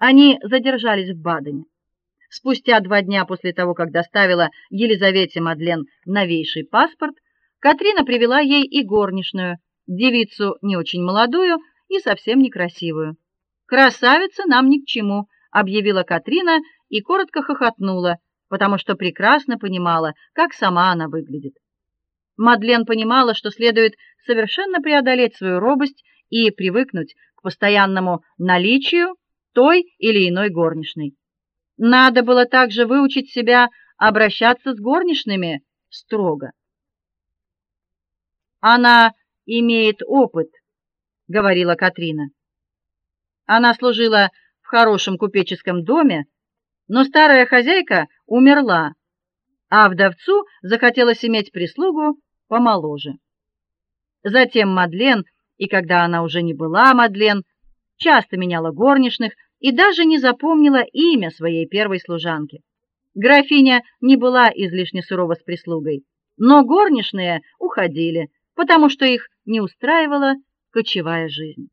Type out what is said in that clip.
Они задержались в Бадене. Спустя два дня после того, как доставила Елизавете Мадлен новейший паспорт, Катрина привела ей и горничную, девицу не очень молодую и совсем некрасивую. Красавица нам ни к чему, объявила Катрина и коротко хохотнула, потому что прекрасно понимала, как сама она выглядит. Мадлен понимала, что следует совершенно преодолеть свою робость и привыкнуть к постоянному наличию той или иной горничной. Надо было также выучить себя обращаться с горничными строго. Она имеет опыт, говорила Катрина. Она служила в хорошем купеческом доме, но старая хозяйка умерла, а вдовцу захотелось иметь прислугу помоложе. Затем Мадлен, и когда она уже не была Мадлен, часто меняла горничных и даже не запомнила имя своей первой служанки. Графиня не была излишне сурова с прислугой, но горничные уходили, потому что их не устраивала кочевая жизнь.